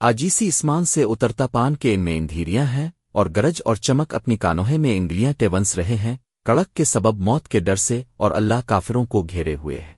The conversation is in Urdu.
آجیسی اسمان سے اترتا پان کے ان میں اندھیریاں ہیں اور گرج اور چمک اپنی کانوہے میں انگلیاں ٹیونس رہے ہیں، کڑک کے سبب موت کے ڈر سے اور اللہ کافروں کو گھیرے ہوئے ہے